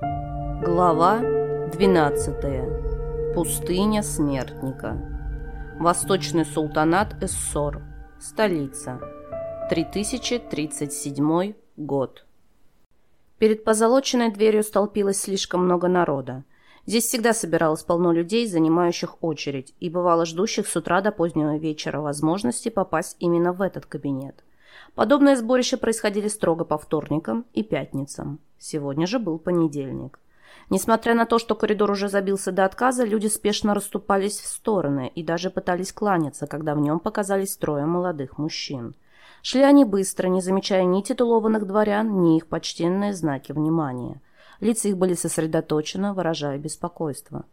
Глава 12. Пустыня смертника. Восточный султанат Эссор. Столица. 3037 год. Перед позолоченной дверью столпилось слишком много народа. Здесь всегда собиралось полно людей, занимающих очередь, и бывало ждущих с утра до позднего вечера возможности попасть именно в этот кабинет. Подобные сборища происходили строго по вторникам и пятницам. Сегодня же был понедельник. Несмотря на то, что коридор уже забился до отказа, люди спешно расступались в стороны и даже пытались кланяться, когда в нем показались трое молодых мужчин. Шли они быстро, не замечая ни титулованных дворян, ни их почтенные знаки внимания. Лица их были сосредоточены, выражая беспокойство.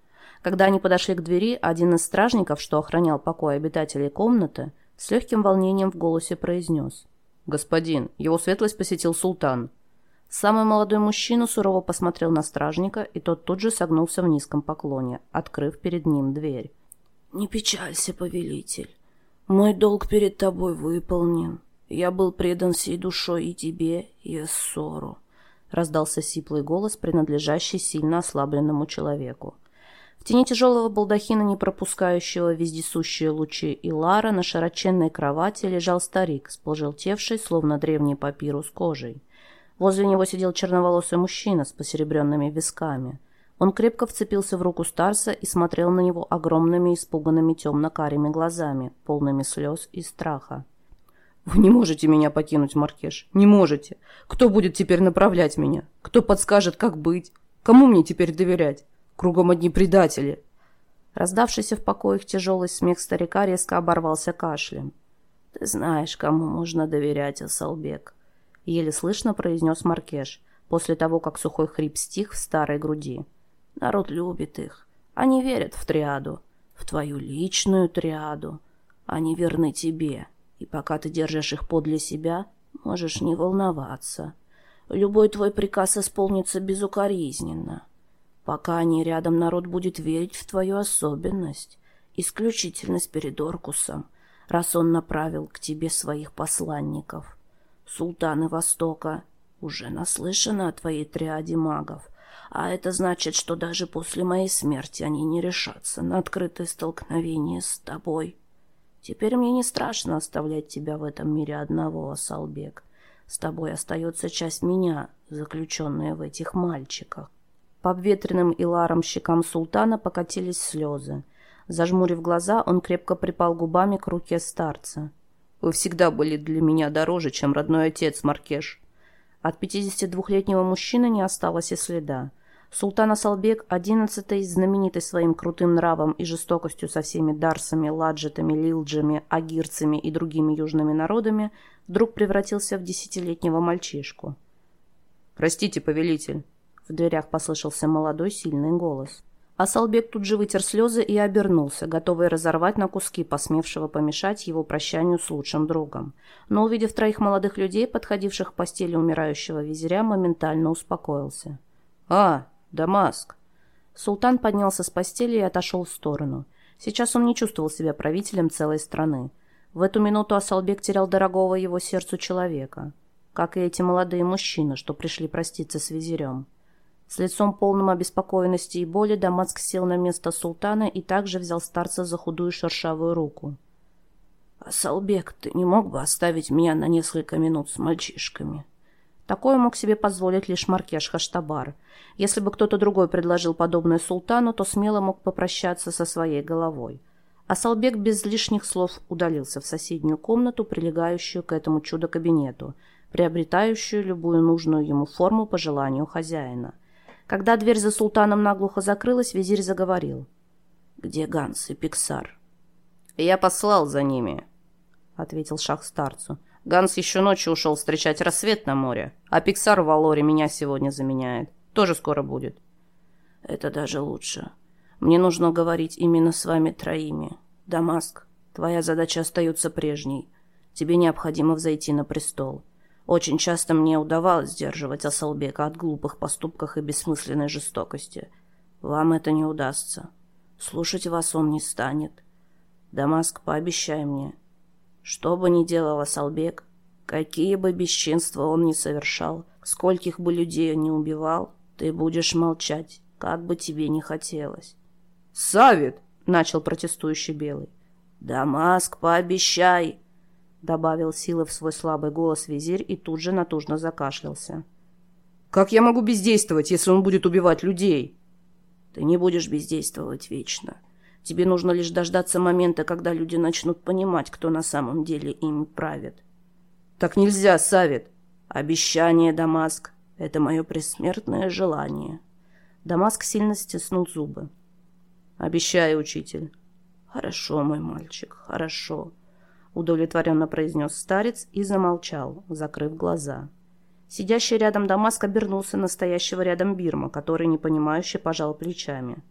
Когда они подошли к двери, один из стражников, что охранял покой обитателей комнаты, с легким волнением в голосе произнес. «Господин, его светлость посетил султан». Самый молодой мужчина сурово посмотрел на стражника, и тот тут же согнулся в низком поклоне, открыв перед ним дверь. «Не печалься, повелитель. Мой долг перед тобой выполнен. Я был предан всей душой и тебе, и Эссору», — раздался сиплый голос, принадлежащий сильно ослабленному человеку. Тени тяжелого балдахина, не пропускающего вездесущие лучи Илара, на широченной кровати лежал старик с пожелтевшей, словно древний папирус, кожей. Возле него сидел черноволосый мужчина с посеребренными висками. Он крепко вцепился в руку Старса и смотрел на него огромными испуганными темно-карими глазами, полными слез и страха. «Вы не можете меня покинуть, Маркеш, не можете. Кто будет теперь направлять меня? Кто подскажет, как быть? Кому мне теперь доверять? Кругом одни предатели». Раздавшийся в покоях тяжелый смех старика резко оборвался кашлем. «Ты знаешь, кому можно доверять, Асалбек еле слышно произнес Маркеш, после того, как сухой хрип стих в старой груди. Народ любит их. Они верят в триаду, в твою личную триаду. Они верны тебе, и пока ты держишь их подле себя, можешь не волноваться. Любой твой приказ исполнится безукоризненно. Пока они рядом, народ будет верить в твою особенность, исключительность перед Оркусом, раз он направил к тебе своих посланников султаны Востока, уже наслышаны о твоей триаде магов, а это значит, что даже после моей смерти они не решатся на открытое столкновение с тобой. Теперь мне не страшно оставлять тебя в этом мире одного, Асалбек. С тобой остается часть меня, заключенная в этих мальчиках. По обветренным иларом щекам султана покатились слезы. Зажмурив глаза, он крепко припал губами к руке старца. Вы всегда были для меня дороже, чем родной отец, Маркеш». От 52-летнего мужчины не осталось и следа. Султан Асалбек, одиннадцатый, знаменитый своим крутым нравом и жестокостью со всеми дарсами, ладжетами, лилджами, агирцами и другими южными народами, вдруг превратился в десятилетнего мальчишку. «Простите, повелитель», — в дверях послышался молодой сильный голос. Асалбек тут же вытер слезы и обернулся, готовый разорвать на куски посмевшего помешать его прощанию с лучшим другом. Но, увидев троих молодых людей, подходивших к постели умирающего визиря, моментально успокоился. «А, Дамаск!» Султан поднялся с постели и отошел в сторону. Сейчас он не чувствовал себя правителем целой страны. В эту минуту Асалбек терял дорогого его сердцу человека. Как и эти молодые мужчины, что пришли проститься с визирем. С лицом полным обеспокоенности и боли Дамаск сел на место султана и также взял старца за худую шершавую руку. «Асалбек, ты не мог бы оставить меня на несколько минут с мальчишками?» Такое мог себе позволить лишь Маркеш Хаштабар. Если бы кто-то другой предложил подобное султану, то смело мог попрощаться со своей головой. Асалбек без лишних слов удалился в соседнюю комнату, прилегающую к этому чудо-кабинету, приобретающую любую нужную ему форму по желанию хозяина – когда дверь за султаном наглухо закрылась, визирь заговорил. «Где Ганс и Пиксар?» «Я послал за ними», — ответил шах старцу. «Ганс еще ночью ушел встречать рассвет на море, а Пиксар в Валоре меня сегодня заменяет. Тоже скоро будет». «Это даже лучше. Мне нужно говорить именно с вами троими. Дамаск, твоя задача остается прежней. Тебе необходимо взойти на престол. Очень часто мне удавалось сдерживать Асалбека от глупых поступков и бессмысленной жестокости. Вам это не удастся. Слушать вас он не станет. Дамаск, пообещай мне. Что бы ни делал Асалбек, какие бы бесчинства он ни совершал, скольких бы людей он не убивал, Ты будешь молчать, как бы тебе не хотелось. «Савит!» — начал протестующий Белый. «Дамаск, пообещай!» — добавил силы в свой слабый голос визирь и тут же натужно закашлялся. «Как я могу бездействовать, если он будет убивать людей?» «Ты не будешь бездействовать вечно. Тебе нужно лишь дождаться момента, когда люди начнут понимать, кто на самом деле ими правит». «Так нельзя, Савит!» «Обещание, Дамаск, это мое пресмертное желание». Дамаск сильно стиснул зубы. «Обещаю, учитель». «Хорошо, мой мальчик, хорошо», — удовлетворенно произнес старец и замолчал, закрыв глаза. Сидящий рядом Дамаск обернулся настоящего рядом Бирма, который непонимающе пожал плечами.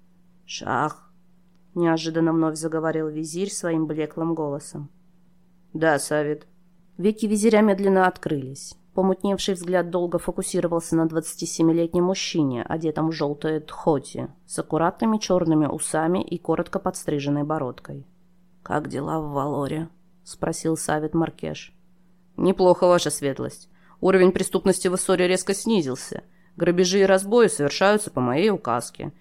«Шах!» — неожиданно вновь заговорил визирь своим блеклым голосом. «Да, Савит». Веки визиря медленно открылись. Помутневший взгляд долго фокусировался на 27-летнем мужчине, одетом в желтое тхоти, с аккуратными черными усами и коротко подстриженной бородкой. «Как дела в Валоре?» — спросил Савит Маркеш. «Неплохо, ваша светлость. Уровень преступности в Иссоре резко снизился. Грабежи и разбои совершаются по моей указке.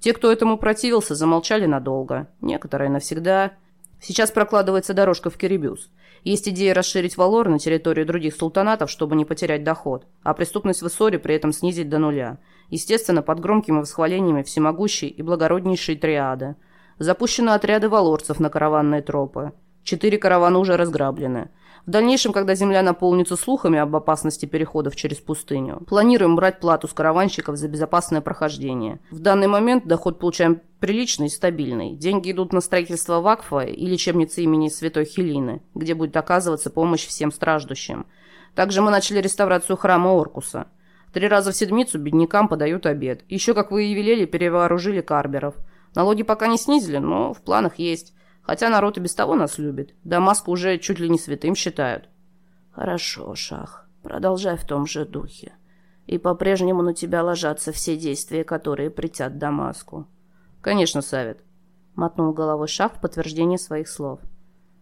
Те, кто этому противился, замолчали надолго. Некоторые навсегда. Сейчас прокладывается дорожка в Кирибюс. Есть идея расширить Валор на территорию других султанатов, чтобы не потерять доход, а преступность в Иссоре при этом снизить до нуля. Естественно, под громкими восхвалениями всемогущей и благороднейшей триады. Запущены отряды валорцев на караванные тропы. Четыре каравана уже разграблены. В дальнейшем, когда земля наполнится слухами об опасности переходов через пустыню, планируем брать плату с караванщиков за безопасное прохождение. В данный момент доход получаем приличный и стабильный. Деньги идут на строительство Вакфа и лечебницы имени Святой Хелины, где будет оказываться помощь всем страждущим. Также мы начали реставрацию храма Оркуса. Три раза в седмицу беднякам подают обед. Еще, как вы и велели, перевооружили карберов. Налоги пока не снизили, но в планах есть. Хотя народ и без того нас любит. Дамаск уже чуть ли не святым считают. Хорошо, Шах. Продолжай в том же духе. И по-прежнему на тебя ложатся все действия, которые притят Дамаску. Конечно, Савет. Мотнул головой Шах в подтверждение своих слов.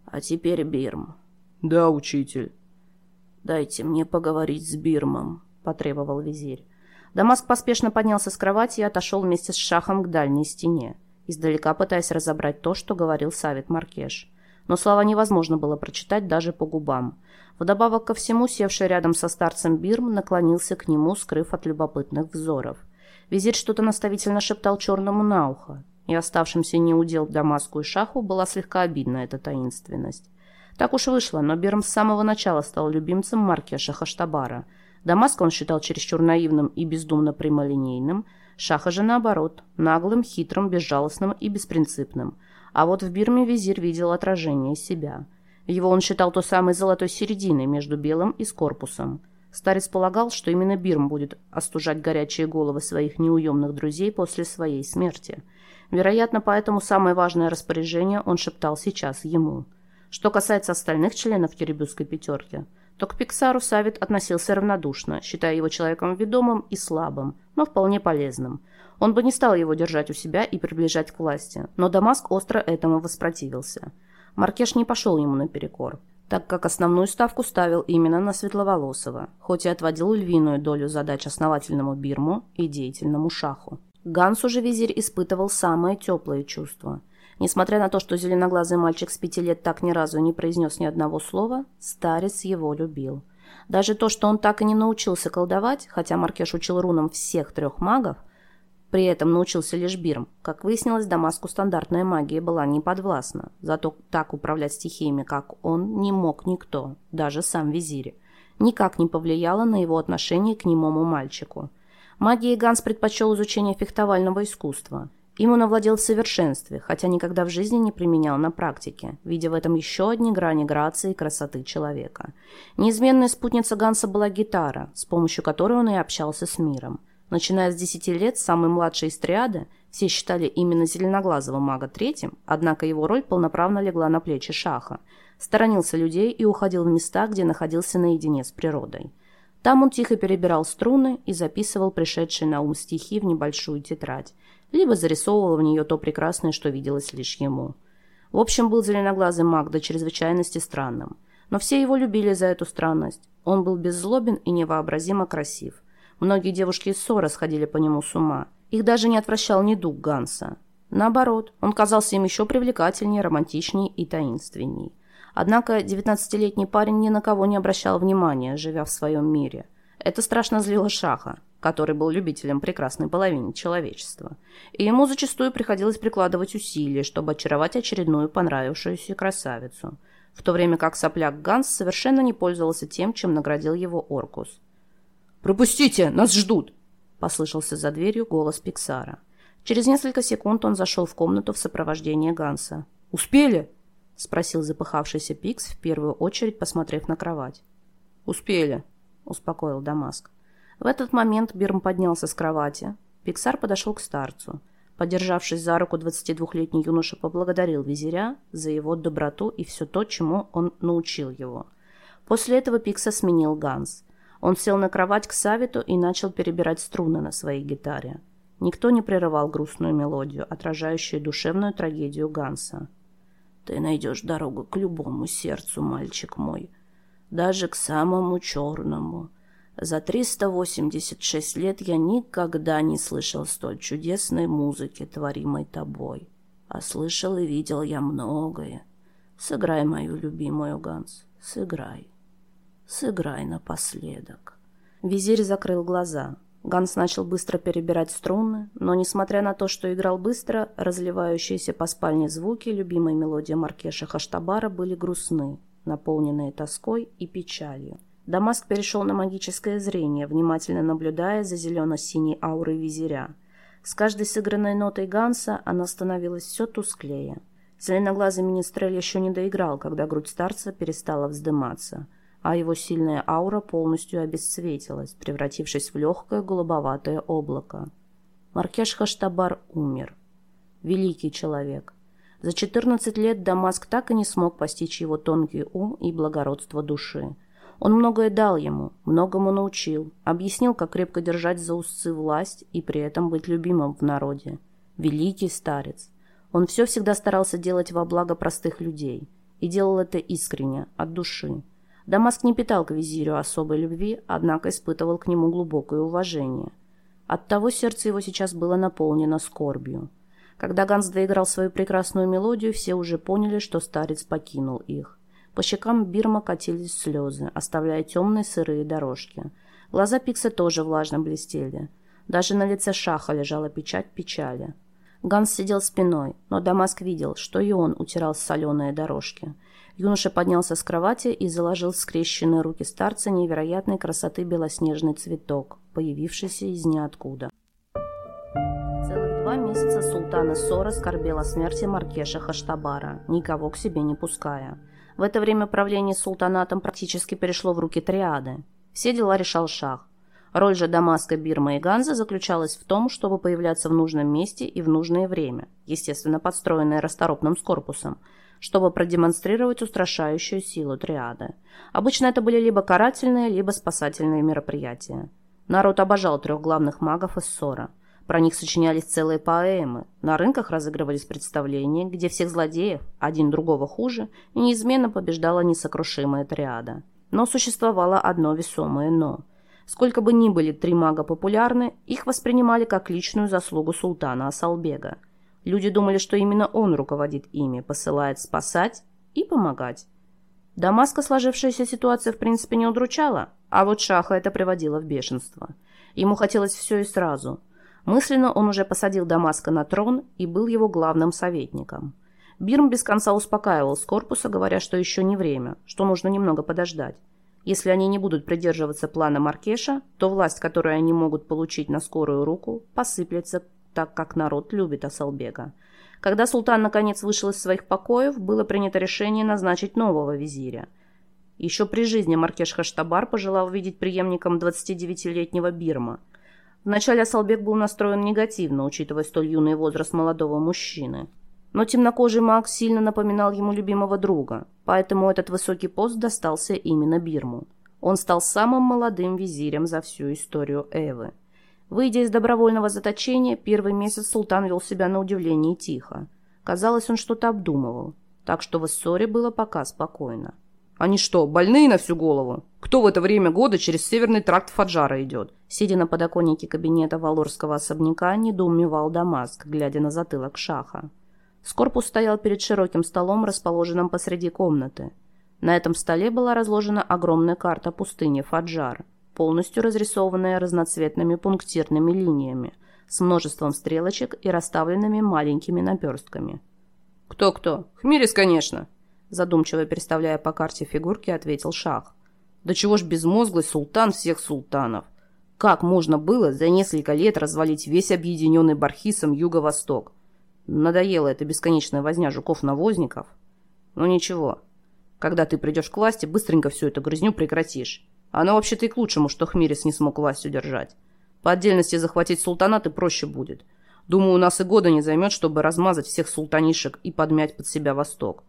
А теперь Бирм. Да, учитель. Дайте мне поговорить с Бирмом, потребовал визирь. Дамаск поспешно поднялся с кровати и отошел вместе с Шахом к дальней стене издалека пытаясь разобрать то, что говорил Савит Маркеш. Но слова невозможно было прочитать даже по губам. Вдобавок ко всему, севший рядом со старцем Бирм наклонился к нему, скрыв от любопытных взоров. Визирь что-то наставительно шептал черному на ухо, и оставшимся неудел Дамаску и Шаху была слегка обидна эта таинственность. Так уж вышло, но Бирм с самого начала стал любимцем Маркеша Хаштабара. Дамаск он считал чересчур наивным и бездумно прямолинейным – Шаха же наоборот, наглым, хитрым, безжалостным и беспринципным. А вот в Бирме визирь видел отражение себя. Его он считал той самой золотой серединой между белым и скорпусом. Старец полагал, что именно Бирм будет остужать горячие головы своих неуемных друзей после своей смерти. Вероятно, поэтому самое важное распоряжение он шептал сейчас ему. Что касается остальных членов Теребюской пятерки – то к Пиксару Савит относился равнодушно, считая его человеком ведомым и слабым, но вполне полезным. Он бы не стал его держать у себя и приближать к власти, но Дамаск остро этому воспротивился. Маркеш не пошел ему наперекор, так как основную ставку ставил именно на Светловолосого, хоть и отводил львиную долю задач основательному Бирму и деятельному Шаху. Гансу же визирь испытывал самые теплые чувства – Несмотря на то, что зеленоглазый мальчик с пяти лет так ни разу не произнес ни одного слова, старец его любил. Даже то, что он так и не научился колдовать, хотя Маркеш учил рунам всех трех магов, при этом научился лишь Бирм. Как выяснилось, Дамаску стандартная магия была не подвластна. Зато так управлять стихиями, как он, не мог никто, даже сам визирь. Никак не повлияло на его отношение к немому мальчику. Магией Ганс предпочел изучение фехтовального искусства – им он овладел в совершенстве, хотя никогда в жизни не применял на практике, видя в этом еще одни грани грации и красоты человека. Неизменная спутница Ганса была гитара, с помощью которой он и общался с миром. Начиная с десяти лет, самый младший из триады, все считали именно зеленоглазого мага третьим, однако его роль полноправно легла на плечи Шаха. Сторонился людей и уходил в места, где находился наедине с природой. Там он тихо перебирал струны и записывал пришедшие на ум стихи в небольшую тетрадь, либо зарисовывал в нее то прекрасное, что виделось лишь ему. В общем, был зеленоглазый маг до чрезвычайности странным. Но все его любили за эту странность. Он был беззлобен и невообразимо красив. Многие девушки из ссора сходили по нему с ума. Их даже не отвращал недуг Ганса. Наоборот, он казался им еще привлекательнее, романтичнее и таинственней. Однако 19-летний парень ни на кого не обращал внимания, живя в своем мире. Это страшно злило Шаха, который был любителем прекрасной половины человечества. И ему зачастую приходилось прикладывать усилия, чтобы очаровать очередную понравившуюся красавицу, в то время как сопляк Ганс совершенно не пользовался тем, чем наградил его Оркус. «Пропустите! Нас ждут!» – послышался за дверью голос Пиксара. Через несколько секунд он зашел в комнату в сопровождении Ганса. «Успели?» — спросил запыхавшийся Пикс, в первую очередь посмотрев на кровать. «Успели», — успокоил Дамаск. В этот момент Бирм поднялся с кровати. Пиксар подошел к старцу. Подержавшись за руку, 22-летний юноша поблагодарил визиря за его доброту и все то, чему он научил его. После этого Пикса сменил Ганс. Он сел на кровать к Савиту и начал перебирать струны на своей гитаре. Никто не прерывал грустную мелодию, отражающую душевную трагедию Ганса. «Ты найдешь дорогу к любому сердцу, мальчик мой, даже к самому черному. За 386 лет я никогда не слышал столь чудесной музыки, творимой тобой. А слышал и видел я многое. Сыграй мою любимую, Ганс, сыграй. Сыграй напоследок». Визирь закрыл глаза. Ганс начал быстро перебирать струны, но, несмотря на то, что играл быстро, разливающиеся по спальне звуки любимой мелодии Маркеша Хаштабара были грустны, наполненные тоской и печалью. Дамаск перешел на магическое зрение, внимательно наблюдая за зелено-синей аурой визиря. С каждой сыгранной нотой Ганса она становилась все тусклее. Зеленоглазый министрель еще не доиграл, когда грудь старца перестала вздыматься – а его сильная аура полностью обесцветилась, превратившись в легкое голубоватое облако. Маркеш Хаштабар умер. Великий человек. За 14 лет Дамаск так и не смог постичь его тонкий ум и благородство души. Он многое дал ему, многому научил, объяснил, как крепко держать за узцы власть и при этом быть любимым в народе. Великий старец. Он все всегда старался делать во благо простых людей. И делал это искренне, от души. Дамаск не питал к визирю особой любви, однако испытывал к нему глубокое уважение. Оттого сердце его сейчас было наполнено скорбью. Когда Ганс доиграл свою прекрасную мелодию, все уже поняли, что старец покинул их. По щекам Бирма катились слезы, оставляя темные сырые дорожки. Глаза Пикса тоже влажно блестели. Даже на лице Шаха лежала печать печали. Ганс сидел спиной, но Дамаск видел, что и он утирал соленые дорожки – Юноша поднялся с кровати и заложил скрещенные руки старца невероятной красоты белоснежный цветок, появившийся из ниоткуда. Целых два месяца султана Сора о смерти Маркеша Хаштабара, никого к себе не пуская. В это время правление султанатом практически перешло в руки триады. Все дела решал шах. Роль же Дамаска, Бирма и Ганза заключалась в том, чтобы появляться в нужном месте и в нужное время, естественно, подстроенное расторопным с корпусом – чтобы продемонстрировать устрашающую силу триады. Обычно это были либо карательные, либо спасательные мероприятия. Народ обожал трех главных магов из ссора. Про них сочинялись целые поэмы. На рынках разыгрывались представления, где всех злодеев, один другого хуже, неизменно побеждала несокрушимая триада. Но существовало одно весомое «но». Сколько бы ни были три мага популярны, их воспринимали как личную заслугу султана Асалбега – Люди думали, что именно он руководит ими, посылает спасать и помогать. Дамаска сложившаяся ситуация в принципе не удручала, а вот Шаха это приводило в бешенство. Ему хотелось все и сразу. Мысленно он уже посадил Дамаска на трон и был его главным советником. Бирм без конца успокаивал с корпуса, говоря, что еще не время, что нужно немного подождать. Если они не будут придерживаться плана Маркеша, то власть, которую они могут получить на скорую руку, посыплется так как народ любит Асалбека. Когда султан наконец вышел из своих покоев, было принято решение назначить нового визиря. Еще при жизни Маркеш Хаштабар пожелал видеть преемником 29-летнего Бирма. Вначале Асалбек был настроен негативно, учитывая столь юный возраст молодого мужчины. Но темнокожий маг сильно напоминал ему любимого друга, поэтому этот высокий пост достался именно Бирму. Он стал самым молодым визирем за всю историю Эвы. Выйдя из добровольного заточения, первый месяц султан вел себя на удивление тихо. Казалось, он что-то обдумывал, так что в Иссоре было пока спокойно. Они что, больные на всю голову? Кто в это время года через северный тракт Фаджара идет? Сидя на подоконнике кабинета Валорского особняка, недоумевал Дамаск, глядя на затылок шаха. Скорпус стоял перед широким столом, расположенным посреди комнаты. На этом столе была разложена огромная карта пустыни Фаджар, полностью разрисованная разноцветными пунктирными линиями, с множеством стрелочек и расставленными маленькими наперстками. «Кто-кто? Хмирис, конечно!» задумчиво переставляя по карте фигурки, ответил Шах. «Да чего ж безмозглый султан всех султанов? Как можно было за несколько лет развалить весь объединенный Бархисом Юго-Восток? Надоело это бесконечная возня жуков-навозников. Ну ничего, когда ты придешь к власти, быстренько всю эту грызню прекратишь. Оно вообще-то и к лучшему, что Хмирис не смог власть удержать. По отдельности захватить султанат и проще будет. Думаю, у нас и года не займет, чтобы размазать всех султанишек и подмять под себя Восток.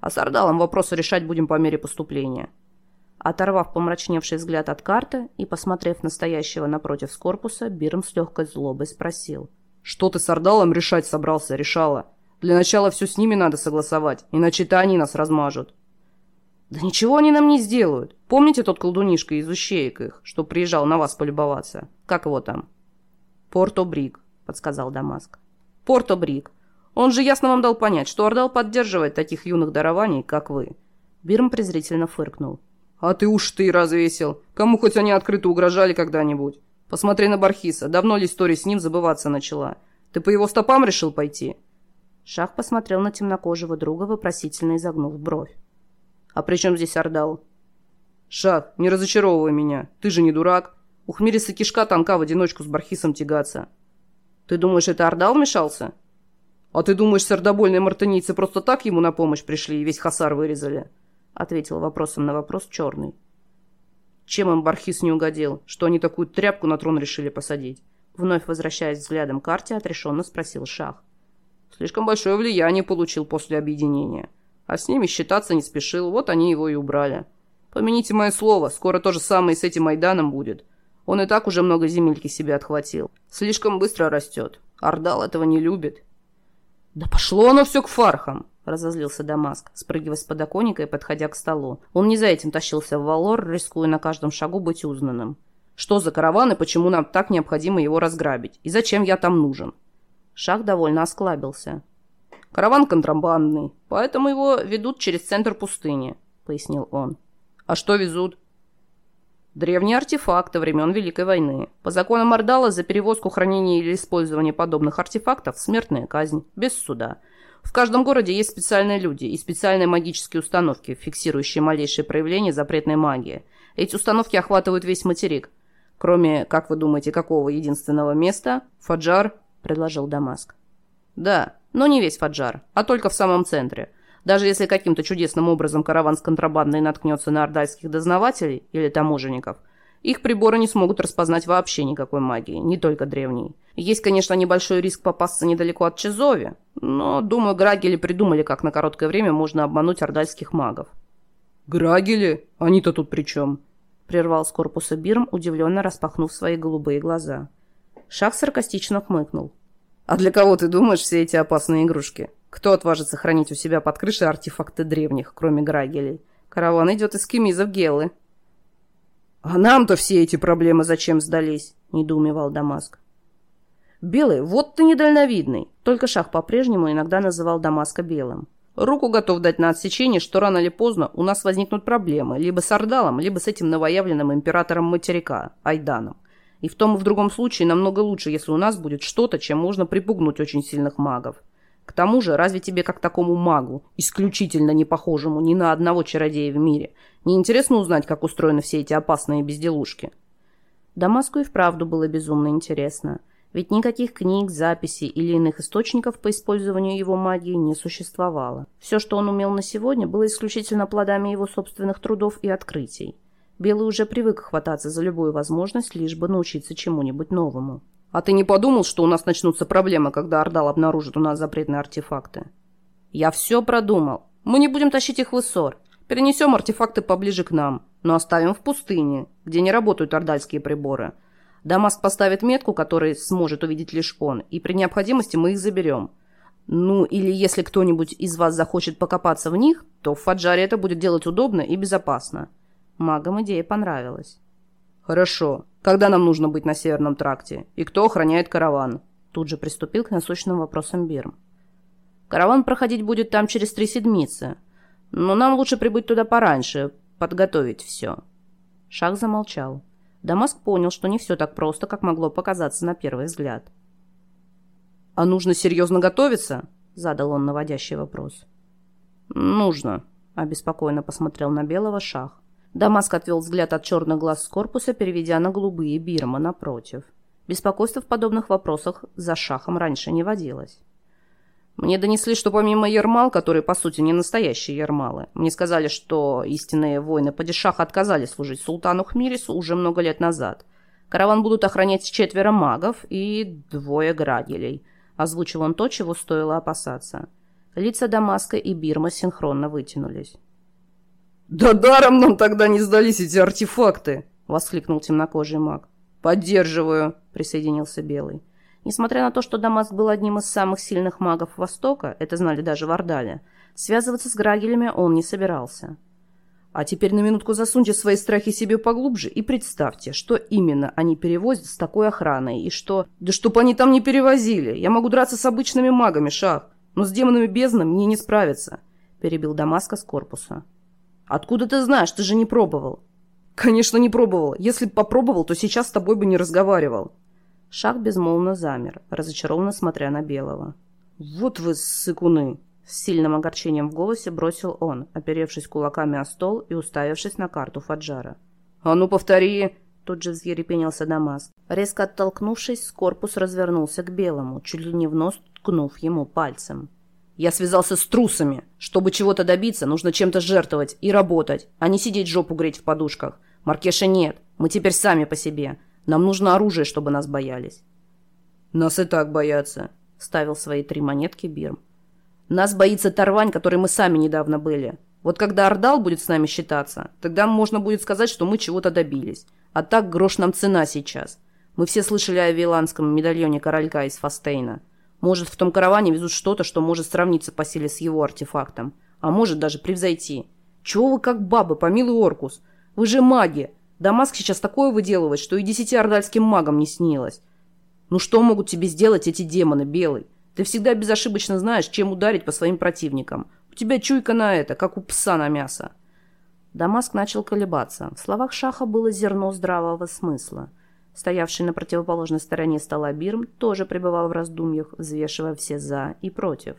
А с Ордалом вопросы решать будем по мере поступления». Оторвав помрачневший взгляд от карты и посмотрев настоящего напротив с корпуса, Бирм с легкой злобой спросил. «Что ты с Ордалом решать собрался, решала? Для начала все с ними надо согласовать, иначе-то они нас размажут». «Да ничего они нам не сделают. Помните тот колдунишка из ущеек их, что приезжал на вас полюбоваться? Как его там?» «Порто-Брик», — подсказал Дамаск. «Порто-Брик. Он же ясно вам дал понять, что Ордал поддерживает таких юных дарований, как вы. Бирм презрительно фыркнул. А ты уж ты развесил. Кому хоть они открыто угрожали когда-нибудь? Посмотри на Бархиса. Давно ли история с ним забываться начала? Ты по его стопам решил пойти? Шах посмотрел на темнокожего друга, вопросительно изогнув бровь. «А при чем здесь Ордал?» «Шах, не разочаровывай меня. Ты же не дурак. У Хмириса кишка тонка в одиночку с Бархисом тягаться. Ты думаешь, это Ордал вмешался?» «А ты думаешь, сердобольные мартынийцы просто так ему на помощь пришли и весь хасар вырезали?» Ответил вопросом на вопрос черный. «Чем им Бархис не угодил, что они такую тряпку на трон решили посадить?» Вновь возвращаясь взглядом к карте, отрешенно спросил Шах. «Слишком большое влияние получил после объединения. А с ними считаться не спешил, вот они его и убрали. Помяните мое слово, скоро то же самое и с этим Майданом будет. Он и так уже много земельки себе отхватил. Слишком быстро растет. Ордал этого не любит. «Да пошло оно все к фархам!» — разозлился Дамаск, спрыгивая с подоконника и подходя к столу. Он не за этим тащился в Валор, рискуя на каждом шагу быть узнанным. «Что за караван и почему нам так необходимо его разграбить? И зачем я там нужен?» Шах довольно осклабился. «Караван контрабандный, поэтому его ведут через центр пустыни», — пояснил он. «А что везут?» Древние артефакты времен Великой войны. По законам Ордала за перевозку, хранение или использование подобных артефактов – смертная казнь, без суда. В каждом городе есть специальные люди и специальные магические установки, фиксирующие малейшие проявления запретной магии. Эти установки охватывают весь материк. Кроме, как вы думаете, какого единственного места? Фаджар, предложил Дамаск. Да, но не весь Фаджар, а только в самом центре. Даже если каким-то чудесным образом караван с контрабандой наткнется на ордальских дознавателей или таможенников, их приборы не смогут распознать вообще никакой магии, не только древней. Есть, конечно, небольшой риск попасться недалеко от Чезови, но, думаю, Грагели придумали, как на короткое время можно обмануть ордальских магов. «Грагели? Они-то тут при чем?» прервал с корпуса Бирм, удивленно распахнув свои голубые глаза. Шах саркастично хмыкнул. «А для кого ты думаешь все эти опасные игрушки? Кто отважится хранить у себя под крышей артефакты древних, кроме Грагелей? Караван идет из Кемизов Геллы. «А нам-то все эти проблемы зачем сдались?» – недоумевал Дамаск. «Белый, вот ты недальновидный!» Только Шах по-прежнему иногда называл Дамаска белым. «Руку готов дать на отсечение, что рано или поздно у нас возникнут проблемы либо с Ордалом, либо с этим новоявленным императором материка, Айданом. И в том и в другом случае намного лучше, если у нас будет что-то, чем можно припугнуть очень сильных магов. К тому же, разве тебе, как такому магу, исключительно не похожему ни на одного чародея в мире, не интересно узнать, как устроены все эти опасные безделушки?» Дамаску и вправду было безумно интересно. Ведь никаких книг, записей или иных источников по использованию его магии не существовало. Все, что он умел на сегодня, было исключительно плодами его собственных трудов и открытий. Белый уже привык хвататься за любую возможность, лишь бы научиться чему-нибудь новому. А ты не подумал, что у нас начнутся проблемы, когда Ордал обнаружит у нас запретные артефакты? Я все продумал. Мы не будем тащить их в Иссор. Перенесем артефакты поближе к нам, но оставим в пустыне, где не работают ордальские приборы. Дамаск поставит метку, которую сможет увидеть лишь он, и при необходимости мы их заберем. Ну, или если кто-нибудь из вас захочет покопаться в них, то в Фаджаре это будет делать удобно и безопасно. Магам идея понравилась. Хорошо. Когда нам нужно быть на Северном тракте? И кто охраняет караван? Тут же приступил к насущным вопросам Бирм. Караван проходить будет там через три седмицы. Но нам лучше прибыть туда пораньше, подготовить все. Шах замолчал. Дамаск понял, что не все так просто, как могло показаться на первый взгляд. «А нужно серьезно готовиться?» — задал он наводящий вопрос. «Нужно», — обеспокоенно посмотрел на белого шах. Дамаск отвел взгляд от черных глаз с корпуса, переведя на голубые Бирма напротив. Беспокойство в подобных вопросах за шахом раньше не водилось. Мне донесли, что помимо Ермал, которые, по сути, не настоящие Ермалы, мне сказали, что истинные воины Падишаха отказались служить султану Хмирису уже много лет назад. Караван будут охранять четверо магов и двое градилей – Озвучил он то, чего стоило опасаться. Лица Дамаска и Бирма синхронно вытянулись. «Да даром нам тогда не сдались эти артефакты!» — воскликнул темнокожий маг. «Поддерживаю!» — присоединился Белый. Несмотря на то, что Дамаск был одним из самых сильных магов Востока, это знали даже в Ордале, связываться с Грагелями он не собирался. А теперь на минутку засуньте свои страхи себе поглубже и представьте, что именно они перевозят с такой охраной, и что... Да чтоб они там не перевозили! Я могу драться с обычными магами, Шах, но с демонами бездны мне не справиться!» Перебил Дамаска с корпуса. «Откуда ты знаешь? Ты же не пробовал!» «Конечно, не пробовал. Если бы попробовал, то сейчас с тобой бы не разговаривал». Шах безмолвно замер, разочарованно смотря на Белого. «Вот вы сыкуны!» С сильным огорчением в голосе бросил он, оперевшись кулаками о стол и уставившись на карту Фаджара. «А ну, повтори!» Тут же взъерепенился Дамас. Резко оттолкнувшись, корпус развернулся к белому, чуть ли не в нос ткнув ему пальцем. «Я связался с трусами. Чтобы чего-то добиться, нужно чем-то жертвовать и работать, а не сидеть жопу греть в подушках. Маркеша нет, мы теперь сами по себе. Нам нужно оружие, чтобы нас боялись». «Нас и так боятся», — ставил свои три монетки Бирм. Нас боится Тарвань, который мы сами недавно были. Вот когда Ордал будет с нами считаться, тогда можно будет сказать, что мы чего-то добились. А так грош нам цена сейчас. Мы все слышали о виланском медальоне королька из Фастейна. Может, в том караване везут что-то, что может сравниться по силе с его артефактом. А может даже превзойти. Чего вы как бабы, помилуй Оркус? Вы же маги. Дамаск сейчас такое выделывает, что и десяти ордальским магам не снилось. Ну что могут тебе сделать эти демоны, Белый? Ты всегда безошибочно знаешь, чем ударить по своим противникам. У тебя чуйка на это, как у пса на мясо». Дамаск начал колебаться. В словах Шаха было зерно здравого смысла. Стоявший на противоположной стороне стола Бирм тоже пребывал в раздумьях, взвешивая все «за» и «против».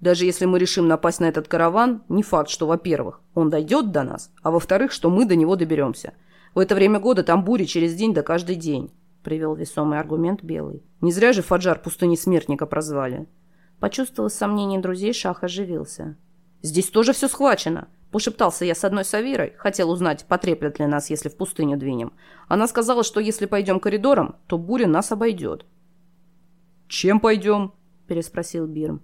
«Даже если мы решим напасть на этот караван, не факт, что, во-первых, он дойдет до нас, а во-вторых, что мы до него доберемся. В это время года там бури через день да каждый день привел весомый аргумент Белый. «Не зря же Фаджар пустыни смертника прозвали». Почувствовав сомнение друзей, Шах оживился. «Здесь тоже все схвачено!» Пошептался я с одной Савирой, хотел узнать, потреплет ли нас, если в пустыню двинем. Она сказала, что если пойдем коридором, то буря нас обойдет. «Чем пойдем?» – переспросил Бирм.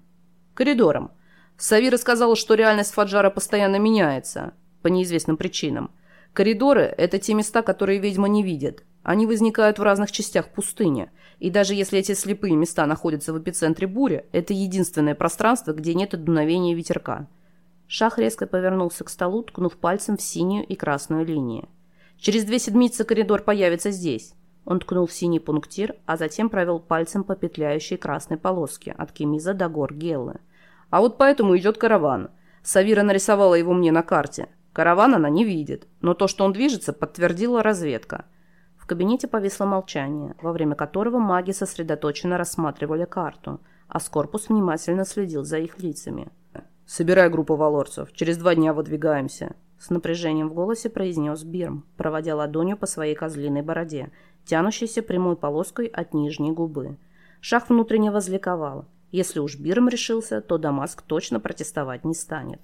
«Коридором. Савира сказала, что реальность Фаджара постоянно меняется, по неизвестным причинам. Коридоры – это те места, которые ведьма не видит. Они возникают в разных частях пустыни. И даже если эти слепые места находятся в эпицентре бури, это единственное пространство, где нет дуновения ветерка. Шах резко повернулся к столу, ткнув пальцем в синюю и красную линии. «Через две седмицы коридор появится здесь». Он ткнул в синий пунктир, а затем провел пальцем по петляющей красной полоске от Кемиза до гор Геллы. «А вот поэтому идет караван. Савира нарисовала его мне на карте. Караван она не видит, но то, что он движется, подтвердила разведка. В кабинете повисло молчание, во время которого маги сосредоточенно рассматривали карту, а Скорпус внимательно следил за их лицами. «Собирай группу валорцев. Через два дня выдвигаемся», — с напряжением в голосе произнес Бирм, проводя ладонью по своей козлиной бороде, тянущейся прямой полоской от нижней губы. Шах внутренне возликовал. Если уж Бирм решился, то Дамаск точно протестовать не станет.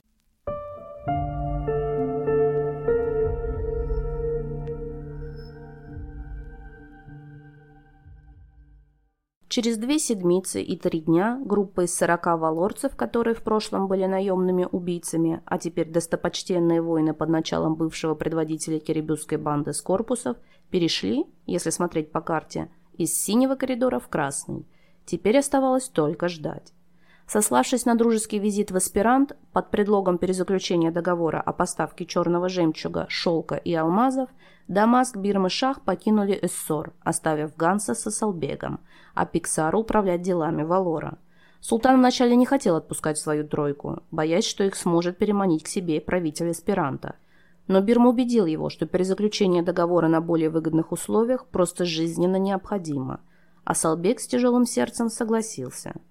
Через две седмицы и три дня группа из сорока валорцев, которые в прошлом были наемными убийцами, а теперь достопочтенные воины под началом бывшего предводителя кирибюзской банды с корпусов, перешли, если смотреть по карте, из синего коридора в красный. Теперь оставалось только ждать. Сославшись на дружеский визит в аспирант, под предлогом перезаключения договора о поставке черного жемчуга, шелка и алмазов, Дамаск, Бирм Шах покинули Эссор, оставив Ганса с Асалбегом, а Пиксару управлять делами Валора. Султан вначале не хотел отпускать свою тройку, боясь, что их сможет переманить к себе правитель аспиранта. Но Бирм убедил его, что перезаключение договора на более выгодных условиях просто жизненно необходимо. А Салбек с тяжелым сердцем согласился –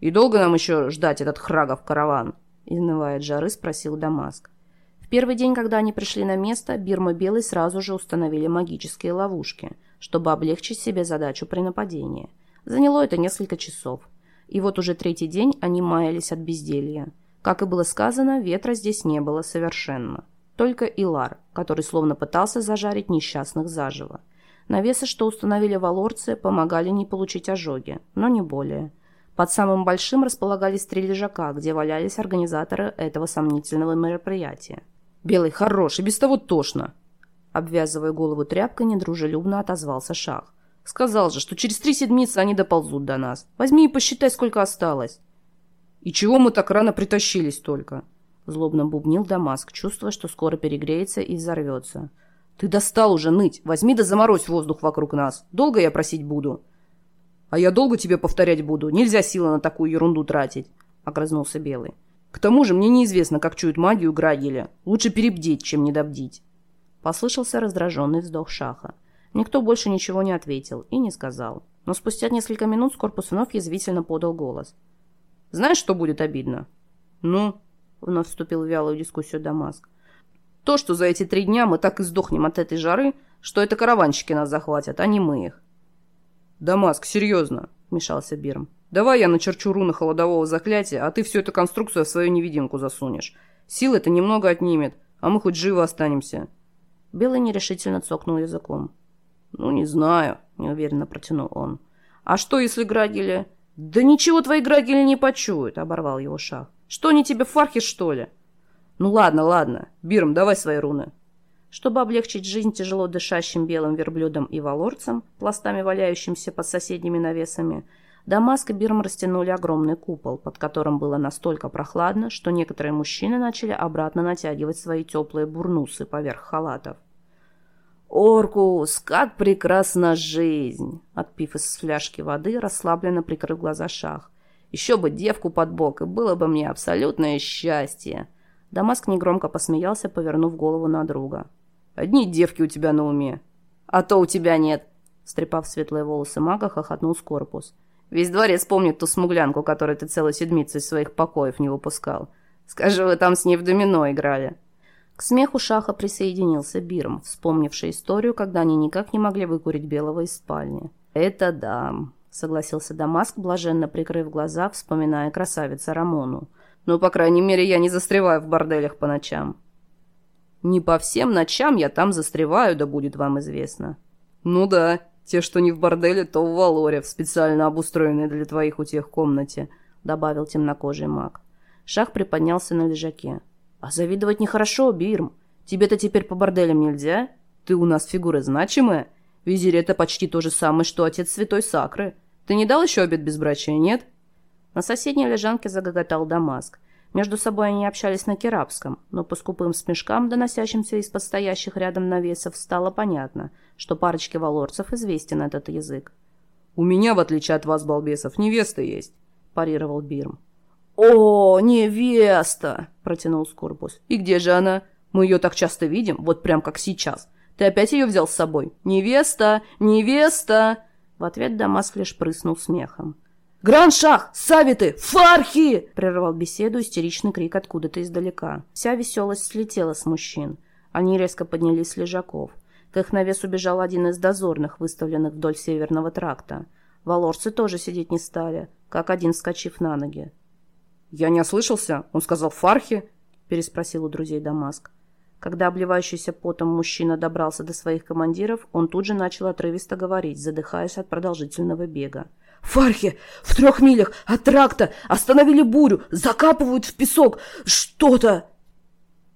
«И долго нам еще ждать этот храгов караван?» Изнывая жары, спросил Дамаск. Первый день, когда они пришли на место, Бирма Белый сразу же установили магические ловушки, чтобы облегчить себе задачу при нападении. Заняло это несколько часов. И вот уже третий день они маялись от безделья. Как и было сказано, ветра здесь не было совершенно. Только Илар, который словно пытался зажарить несчастных заживо. Навесы, что установили валорцы, помогали не получить ожоги, но не более – под самым большим располагались три лежака, где валялись организаторы этого сомнительного мероприятия. «Белый хорош, и без того тошно!» Обвязывая голову тряпкой, недружелюбно отозвался Шах. «Сказал же, что через три седмицы они доползут до нас. Возьми и посчитай, сколько осталось». «И чего мы так рано притащились только?» Злобно бубнил Дамаск, чувствуя, что скоро перегреется и взорвется. «Ты достал уже ныть! Возьми да заморозь воздух вокруг нас! Долго я просить буду?» «А я долго тебе повторять буду? Нельзя силы на такую ерунду тратить!» — огрызнулся Белый. «К тому же мне неизвестно, как чуют магию Грагеля. Лучше перебдеть, чем недобдить». Послышался раздраженный вздох Шаха. Никто больше ничего не ответил и не сказал. Но спустя несколько минут Скорпус вновь язвительно подал голос. «Знаешь, что будет обидно?» «Ну?» — вновь вступил в вялую дискуссию Дамаск. «То, что за эти три дня мы так и сдохнем от этой жары, что это караванщики нас захватят, а не мы их. «Дамаск, серьезно», — вмешался Бирм. «Давай я начерчу руны холодового заклятия, а ты всю эту конструкцию в свою невидимку засунешь. Сил это немного отнимет, а мы хоть живы останемся». Белый нерешительно цокнул языком. «Ну, не знаю», — неуверенно протянул он. «А что, если Грагели...» «Да ничего твои Грагели не почуют», — оборвал его шах. «Что они тебе, фархи, что ли?» «Ну ладно, ладно. Бирм, давай свои руны». Чтобы облегчить жизнь тяжело дышащим белым верблюдам и валорцам, пластами валяющимся под соседними навесами, Дамаск и Бирм растянули огромный купол, под которым было настолько прохладно, что некоторые мужчины начали обратно натягивать свои теплые бурнусы поверх халатов. «Оркус, как прекрасна жизнь!» Отпив из фляжки воды, расслабленно прикрыл глаза шах. «Еще бы девку под бок, и было бы мне абсолютное счастье!» Дамаск негромко посмеялся, повернув голову на друга. Одни девки у тебя на уме. А то у тебя нет. Стрепав светлые волосы мага, хохотнул корпус. Весь дворец помнит ту смуглянку, которую ты целую седмицу из своих покоев не выпускал. Скажи, вы там с ней в домино играли. К смеху Шаха присоединился Бирм, вспомнивший историю, когда они никак не могли выкурить Белого из спальни. «Это да», — согласился Дамаск, блаженно прикрыв глаза, вспоминая красавица Рамону. «Ну, по крайней мере, я не застреваю в борделях по ночам». Не по всем ночам я там застреваю, да будет вам известно. Ну да, те, что не в борделе, то в Валоре, в специально обустроенной для твоих утех комнате, добавил темнокожий маг. Шах приподнялся на лежаке. А завидовать нехорошо, Бирм. Тебе-то теперь по борделям нельзя? Ты у нас фигура значимая. Визирь это почти то же самое, что отец святой Сакры. Ты не дал еще обед безбрачия, нет? На соседней лежанке загоготал Дамаск. Между собой они общались на керабском, но по скупым смешкам, доносящимся из-под стоящих рядом навесов, стало понятно, что парочке валорцев известен этот язык. «У меня, в отличие от вас, балбесов, невеста есть», – парировал Бирм. «О, невеста!» – протянул Скорбус. «И где же она? Мы ее так часто видим, вот прям как сейчас. Ты опять ее взял с собой? Невеста! Невеста!» В ответ Дамаск лишь прыснул смехом. «Граншах! Савиты! Фархи!» Прервал беседу истеричный крик откуда-то издалека. Вся веселость слетела с мужчин. Они резко поднялись с лежаков. К их навесу бежал один из дозорных, выставленных вдоль северного тракта. Валорцы тоже сидеть не стали, как один вскочив на ноги. «Я не ослышался? Он сказал «фархи»?» переспросил у друзей Дамаск. Когда обливающийся потом мужчина добрался до своих командиров, он тут же начал отрывисто говорить, задыхаясь от продолжительного бега. Фархи в трех милях от тракта остановили бурю, закапывают в песок что-то.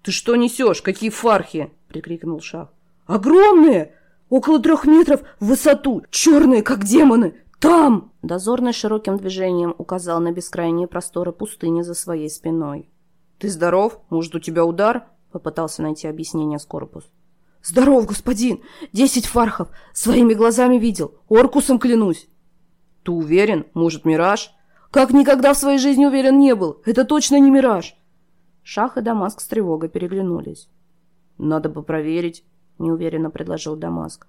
Ты что несешь? Какие фархи? прикрикнул Шах. Огромные! Около трех метров в высоту, черные, как демоны, «Там!» Дозорный широким движением указал на бескрайние просторы пустыни за своей спиной. «Ты здоров? Может, у тебя удар?» Попытался найти объяснение с корпус. «Здоров, господин! Десять фархов! Своими глазами видел! Оркусом клянусь!» «Ты уверен? Может, мираж?» «Как никогда в своей жизни уверен не был! Это точно не мираж!» Шах и Дамаск с тревогой переглянулись. «Надо бы проверить», — неуверенно предложил Дамаск.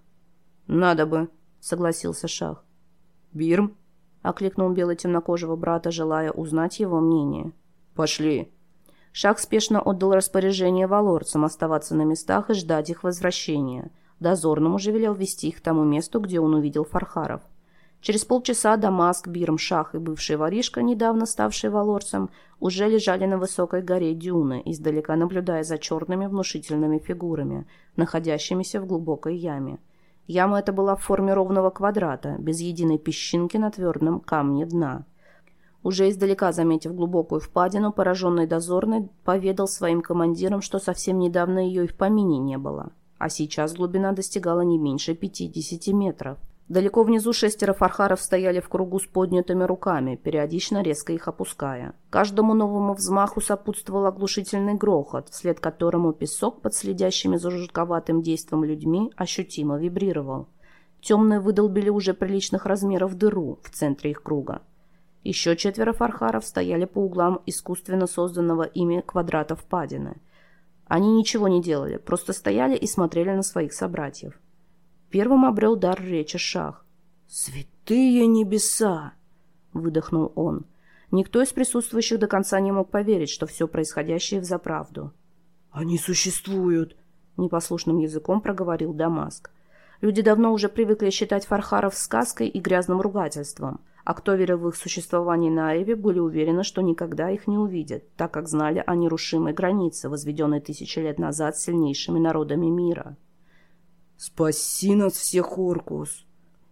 «Надо бы», — согласился Шах. «Бирм?» — окликнул белый темнокожего брата, желая узнать его мнение. «Пошли». Шах спешно отдал распоряжение валорцам оставаться на местах и ждать их возвращения. Дозорному же велел вести их к тому месту, где он увидел Фархаров. Через полчаса Дамаск, Бирм, Шах и бывший воришка, недавно ставший валорцем, уже лежали на высокой горе Дюны, издалека наблюдая за черными внушительными фигурами, находящимися в глубокой яме. Яма эта была в форме ровного квадрата, без единой песчинки на твердом камне дна. Уже издалека заметив глубокую впадину, пораженный дозорный поведал своим командирам, что совсем недавно ее и в помине не было. А сейчас глубина достигала не меньше 50 метров. Далеко внизу шестеро фархаров стояли в кругу с поднятыми руками, периодично резко их опуская. Каждому новому взмаху сопутствовал оглушительный грохот, вслед которому песок под следящими за жутковатым действом людьми ощутимо вибрировал. Темные выдолбили уже приличных размеров дыру в центре их круга. Еще четверо фархаров стояли по углам искусственно созданного ими квадрата впадины. Они ничего не делали, просто стояли и смотрели на своих собратьев. Первым обрел дар речи шах. «Святые небеса!» — выдохнул он. Никто из присутствующих до конца не мог поверить, что все происходящее взаправду. «Они существуют!» — непослушным языком проговорил Дамаск. Люди давно уже привыкли считать фархаров сказкой и грязным ругательством — а кто верил в их существование на Аеве, были уверены, что никогда их не увидят, так как знали о нерушимой границе, возведенной тысячи лет назад сильнейшими народами мира. «Спаси нас всех, Оркус!»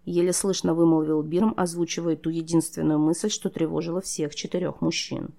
Еле слышно вымолвил Бирм, озвучивая ту единственную мысль, что тревожила всех четырех мужчин.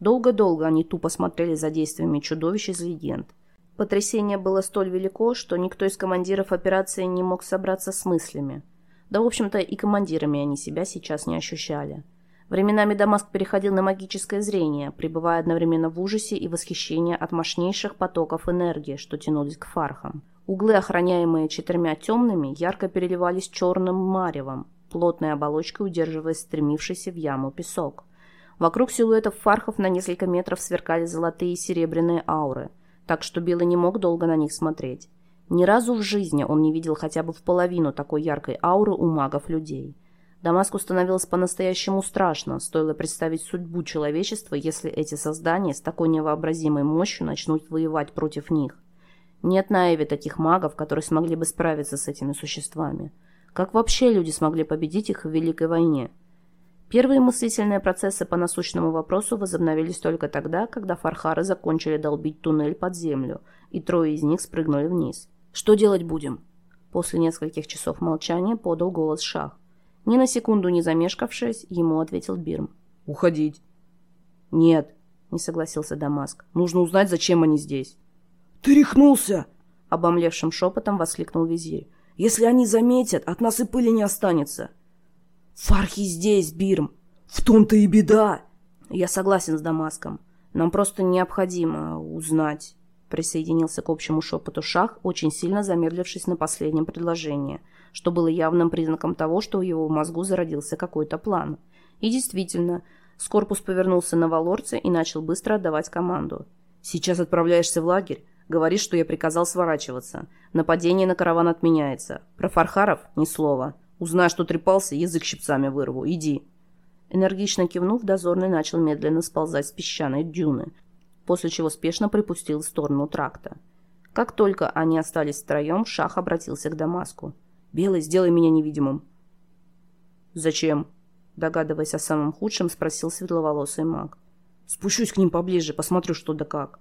Долго-долго они тупо смотрели за действиями чудовищ из легенд. Потрясение было столь велико, что никто из командиров операции не мог собраться с мыслями. Да, в общем-то, и командирами они себя сейчас не ощущали. Временами Дамаск переходил на магическое зрение, пребывая одновременно в ужасе и восхищении от мощнейших потоков энергии, что тянулись к фархам. Углы, охраняемые четырьмя темными, ярко переливались черным маревом, плотной оболочкой удерживая стремившийся в яму песок. Вокруг силуэтов фархов на несколько метров сверкали золотые и серебряные ауры, так что Белый не мог долго на них смотреть. Ни разу в жизни он не видел хотя бы в половину такой яркой ауры у магов-людей. Дамаску становилось по-настоящему страшно, стоило представить судьбу человечества, если эти создания с такой невообразимой мощью начнут воевать против них. Нет на Эве таких магов, которые смогли бы справиться с этими существами. Как вообще люди смогли победить их в Великой войне? Первые мыслительные процессы по насущному вопросу возобновились только тогда, когда фархары закончили долбить туннель под землю, и трое из них спрыгнули вниз. «Что делать будем?» После нескольких часов молчания подал голос Шах. Ни на секунду не замешкавшись, ему ответил Бирм. «Уходить». «Нет», — не согласился Дамаск. «Нужно узнать, зачем они здесь». «Ты рехнулся!» — обомлевшим шепотом воскликнул визирь. «Если они заметят, от нас и пыли не останется». «Фархи здесь, Бирм! В том-то и беда!» «Я согласен с Дамаском. Нам просто необходимо узнать». Присоединился к общему шепоту Шах, очень сильно замедлившись на последнем предложении, что было явным признаком того, что в его мозгу зародился какой-то план. И действительно, Скорпус повернулся на Валорце и начал быстро отдавать команду. «Сейчас отправляешься в лагерь. Говоришь, что я приказал сворачиваться. Нападение на караван отменяется. Про Фархаров ни слова. Узнай, что трепался, язык щипцами вырву. Иди». Энергично кивнув, дозорный начал медленно сползать с песчаной дюны, после чего спешно припустил в сторону тракта. Как только они остались втроем, Шах обратился к Дамаску. «Белый, сделай меня невидимым». «Зачем?» Догадываясь о самом худшем, спросил светловолосый маг. «Спущусь к ним поближе, посмотрю, что да как».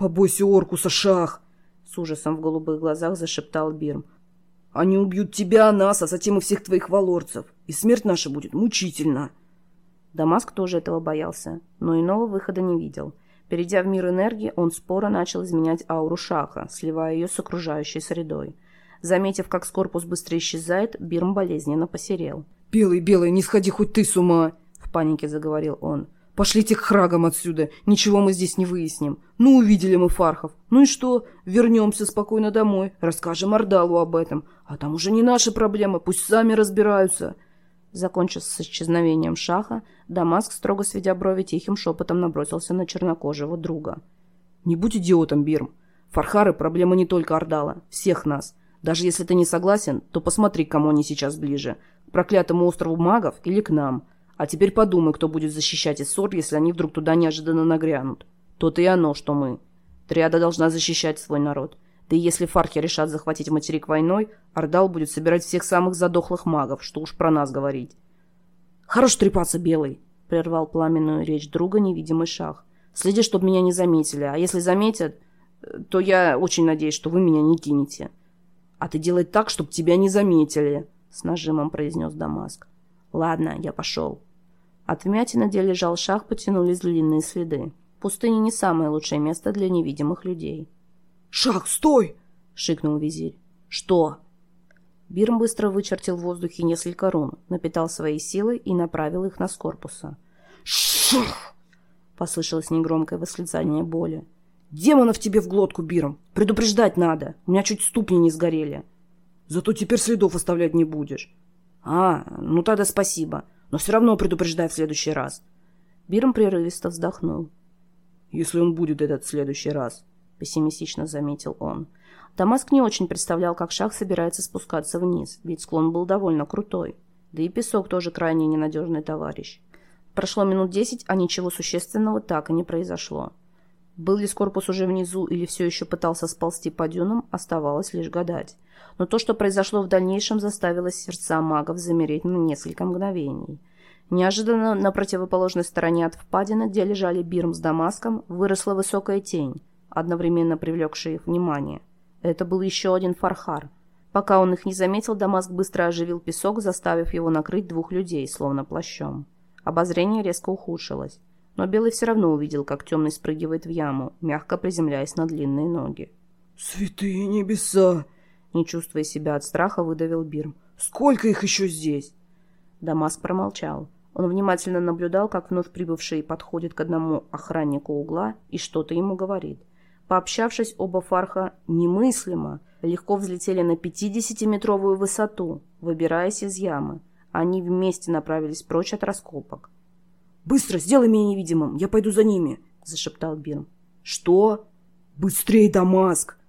«Побойся Оркуса, Шах!» С ужасом в голубых глазах зашептал Бирм. «Они убьют тебя, нас, а затем и всех твоих валорцев, и смерть наша будет мучительна». Дамаск тоже этого боялся, но иного выхода не видел – Перейдя в мир энергии, он споро начал изменять ауру шаха, сливая ее с окружающей средой. Заметив, как Скорпус быстро исчезает, Бирм болезненно посерел. «Белый, белый, не сходи хоть ты с ума!» — в панике заговорил он. «Пошлите к храгам отсюда, ничего мы здесь не выясним. Ну, увидели мы Фархов. Ну и что? Вернемся спокойно домой, расскажем Ордалу об этом. А там уже не наши проблемы, пусть сами разбираются». Закончив с исчезновением шаха, Дамаск, строго сведя брови, тихим шепотом набросился на чернокожего друга. «Не будь идиотом, Бирм. Фархары – проблема не только Ордала, всех нас. Даже если ты не согласен, то посмотри, кому они сейчас ближе. К проклятому острову магов или к нам. А теперь подумай, кто будет защищать Иссор, если они вдруг туда неожиданно нагрянут. То-то и оно, что мы. Триада должна защищать свой народ. Да и если фархи решат захватить материк войной, Ордал будет собирать всех самых задохлых магов, что уж про нас говорить. «Хорош трепаться, Белый!» — прервал пламенную речь друга невидимый шах. «Следи, чтобы меня не заметили, а если заметят, то я очень надеюсь, что вы меня не кинете». «А ты делай так, чтобы тебя не заметили», — с нажимом произнес Дамаск. «Ладно, я пошел». От вмятины, где лежал шах, потянулись длинные следы. Пустыня не самое лучшее место для невидимых людей. «Шах, стой!» — шикнул визирь. «Что?» Бирм быстро вычертил в воздухе несколько рун, напитал свои силы и направил их на Скорпуса. «Шах!» — послышалось негромкое восклицание боли. «Демонов тебе в глотку, Биром! Предупреждать надо! У меня чуть ступни не сгорели!» «Зато теперь следов оставлять не будешь!» «А, ну тогда спасибо, но все равно предупреждай в следующий раз!» Биром прерывисто вздохнул. «Если он будет этот следующий раз», — пессимистично заметил он. Дамаск не очень представлял, как шах собирается спускаться вниз, ведь склон был довольно крутой. Да и песок тоже крайне ненадежный товарищ. Прошло минут десять, а ничего существенного так и не произошло. Был ли Скорпус уже внизу или все еще пытался сползти по дюнам, оставалось лишь гадать. Но то, что произошло в дальнейшем, заставило сердца магов замереть на несколько мгновений. Неожиданно на противоположной стороне от впадины, где лежали Бирм с Дамаском, выросла высокая тень, одновременно привлекшая их внимание. Это был еще один фархар. Пока он их не заметил, Дамаск быстро оживил песок, заставив его накрыть двух людей, словно плащом. Обозрение резко ухудшилось. Но Белый все равно увидел, как темный спрыгивает в яму, мягко приземляясь на длинные ноги. «Святые небеса!» Не чувствуя себя от страха, выдавил Бирм. «Сколько их еще здесь?» Дамаск промолчал. Он внимательно наблюдал, как вновь прибывший подходит к одному охраннику угла и что-то ему говорит. Пообщавшись, оба фарха немыслимо легко взлетели на 50-метровую высоту, выбираясь из ямы. Они вместе направились прочь от раскопок. «Быстро, сделай меня невидимым, я пойду за ними», — зашептал Бирм. «Что?» «Быстрее, Дамаск!»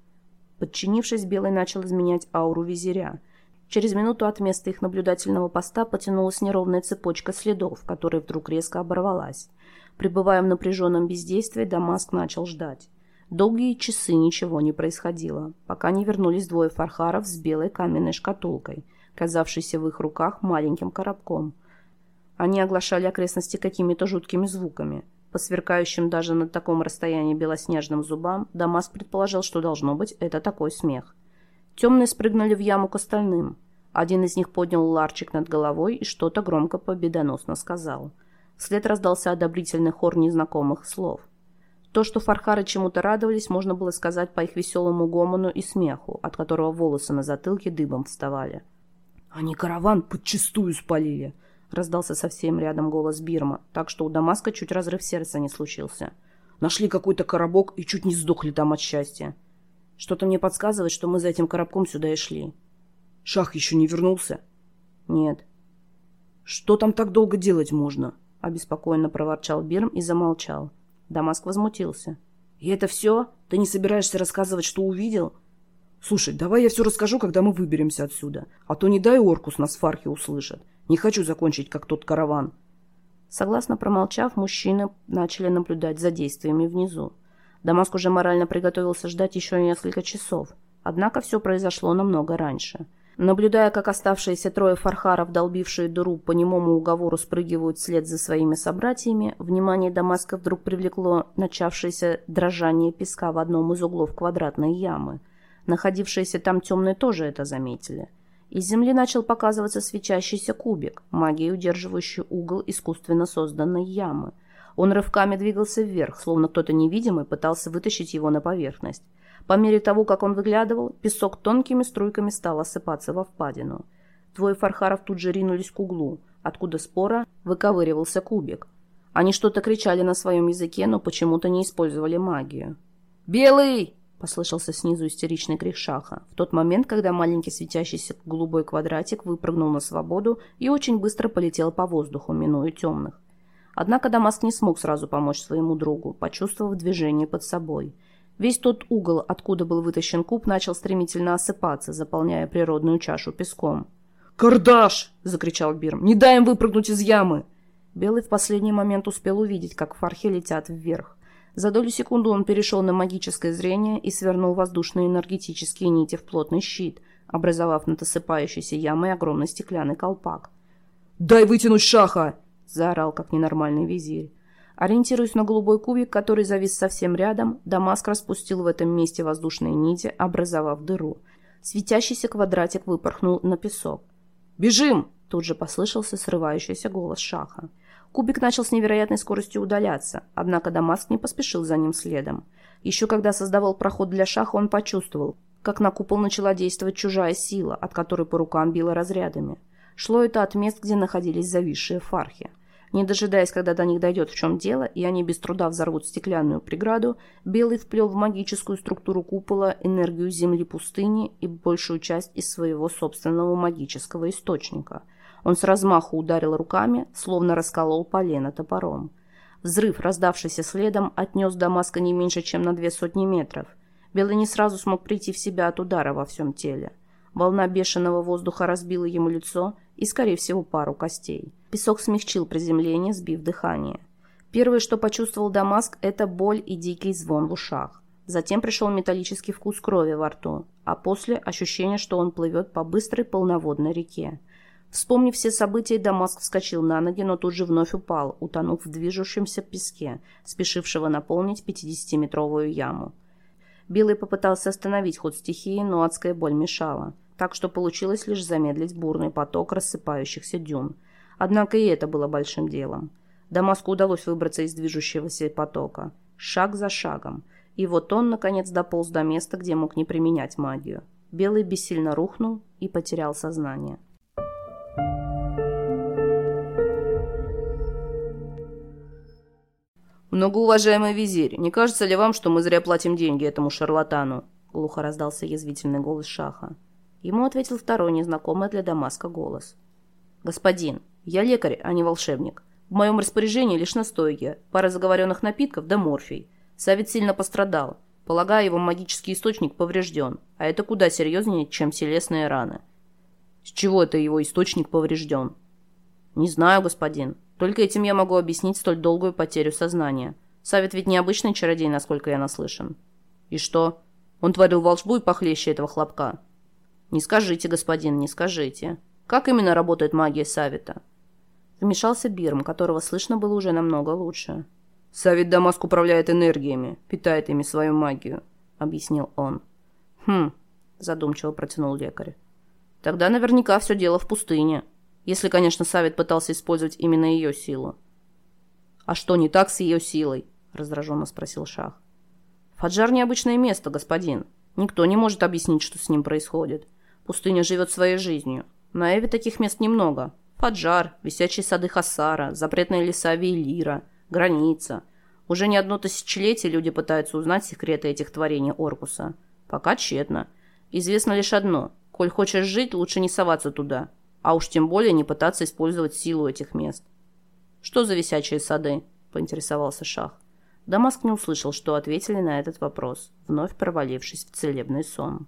Подчинившись, Белый начал изменять ауру визиря. Через минуту от места их наблюдательного поста потянулась неровная цепочка следов, которая вдруг резко оборвалась. Пребывая в напряженном бездействии, Дамаск начал ждать. Долгие часы ничего не происходило, пока не вернулись двое фархаров с белой каменной шкатулкой, казавшейся в их руках маленьким коробком. Они оглашали окрестности какими-то жуткими звуками. По сверкающим даже на таком расстоянии белоснежным зубам, Дамаск предположил, что должно быть это такой смех. Темные спрыгнули в яму к остальным. Один из них поднял ларчик над головой и что-то громко победоносно сказал. Вслед раздался одобрительный хор незнакомых слов. То, что фархары чему-то радовались, можно было сказать по их веселому гомону и смеху, от которого волосы на затылке дыбом вставали. «Они караван подчистую спалили», раздался совсем рядом голос Бирма, так что у Дамаска чуть разрыв сердца не случился. Нашли какой-то коробок и чуть не сдохли там от счастья. Что-то мне подсказывает, что мы за этим коробком сюда и шли. Шах еще не вернулся? Нет. Что там так долго делать можно? Обеспокоенно проворчал Бирм и замолчал. Дамаск возмутился. «И это все? Ты не собираешься рассказывать, что увидел?» «Слушай, давай я все расскажу, когда мы выберемся отсюда. А то не дай Оркус нас фархи услышат. Не хочу закончить, как тот караван». Согласно промолчав, мужчины начали наблюдать за действиями внизу. Дамаск уже морально приготовился ждать еще несколько часов. Однако все произошло намного раньше. Наблюдая, как оставшиеся трое фархаров, долбившие дыру, по немому уговору спрыгивают вслед за своими собратьями, внимание Дамаска вдруг привлекло начавшееся дрожание песка в одном из углов квадратной ямы – Находившиеся там темные тоже это заметили. Из земли начал показываться свечащийся кубик, магией удерживающий угол искусственно созданной ямы. Он рывками двигался вверх, словно кто-то невидимый пытался вытащить его на поверхность. По мере того, как он выглядывал, песок тонкими струйками стал осыпаться во впадину. Двое фархаров тут же ринулись к углу, откуда спора выковыривался кубик. Они что-то кричали на своем языке, но почему-то не использовали магию. «Белый!» – послышался снизу истеричный крик Шаха, в тот момент, когда маленький светящийся голубой квадратик выпрыгнул на свободу и очень быстро полетел по воздуху, минуя темных. Однако Дамаск не смог сразу помочь своему другу, почувствовав движение под собой. Весь тот угол, откуда был вытащен куб, начал стремительно осыпаться, заполняя природную чашу песком. «Кардаш!» – закричал Бирм. «Не дай им выпрыгнуть из ямы!» Белый в последний момент успел увидеть, как фархи летят вверх. За долю секунды он перешел на магическое зрение и свернул воздушные энергетические нити в плотный щит, образовав над осыпающейся ямой огромный стеклянный колпак. «Дай вытянуть шаха!» – заорал, как ненормальный визирь. Ориентируясь на голубой кубик, который завис совсем рядом, Дамаск распустил в этом месте воздушные нити, образовав дыру. Светящийся квадратик выпорхнул на песок. «Бежим!» – тут же послышался срывающийся голос Шаха. Кубик начал с невероятной скоростью удаляться, однако Дамаск не поспешил за ним следом. Еще когда создавал проход для Шаха, он почувствовал, как на купол начала действовать чужая сила, от которой по рукам било разрядами. Шло это от мест, где находились зависшие фархи. Не дожидаясь, когда до них дойдет в чем дело, и они без труда взорвут стеклянную преграду, Белый вплел в магическую структуру купола энергию земли пустыни и большую часть из своего собственного магического источника. Он с размаху ударил руками, словно расколол полено топором. Взрыв, раздавшийся следом, отнес Дамаска не меньше, чем на две сотни метров. Белый не сразу смог прийти в себя от удара во всем теле. Волна бешеного воздуха разбила ему лицо и, скорее всего, пару костей. Песок смягчил приземление, сбив дыхание. Первое, что почувствовал Дамаск, это боль и дикий звон в ушах. Затем пришел металлический вкус крови во рту, а после ощущение, что он плывет по быстрой полноводной реке. Вспомнив все события, Дамаск вскочил на ноги, но тут же вновь упал, утонув в движущемся песке, спешившего наполнить 50-метровую яму. Белый попытался остановить ход стихии, но адская боль мешала, так что получилось лишь замедлить бурный поток рассыпающихся дюн. Однако и это было большим делом. Дамаску удалось выбраться из движущегося потока, шаг за шагом, и вот он, наконец, дополз до места, где мог не применять магию. Белый бессильно рухнул и потерял сознание. «Многоуважаемый визирь, не кажется ли вам, что мы зря платим деньги этому шарлатану?» Глухо раздался язвительный голос Шаха. Ему ответил второй незнакомый для Дамаска голос. «Господин, я лекарь, а не волшебник. В моем распоряжении лишь настойки, пара заговоренных напитков да морфий. Савит сильно пострадал. Полагаю, его магический источник поврежден, а это куда серьезнее, чем телесные раны». «С чего это его источник поврежден?» «Не знаю, господин. Только этим я могу объяснить столь долгую потерю сознания. Савит ведь необычный чародей, насколько я наслышан. И что? Он творил волшбу и похлеще этого хлопка. Не скажите, господин, не скажите. Как именно работает магия Савита? Вмешался Бирм, которого слышно было уже намного лучше. Савит Дамаск управляет энергиями, питает ими свою магию, объяснил он. Хм, задумчиво протянул лекарь. Тогда наверняка все дело в пустыне. Если, конечно, Савит пытался использовать именно ее силу. «А что не так с ее силой?» – раздраженно спросил Шах. «Фаджар – необычное место, господин. Никто не может объяснить, что с ним происходит. Пустыня живет своей жизнью. На Эве таких мест немного. Фаджар, висячие сады Хасара, запретные леса Вейлира, граница. Уже не одно тысячелетие люди пытаются узнать секреты этих творений Оркуса. Пока тщетно. Известно лишь одно. Коль хочешь жить, лучше не соваться туда. А уж тем более не пытаться использовать силу этих мест. «Что за висячие сады?» – поинтересовался Шах. Дамаск не услышал, что ответили на этот вопрос, вновь провалившись в целебный сон.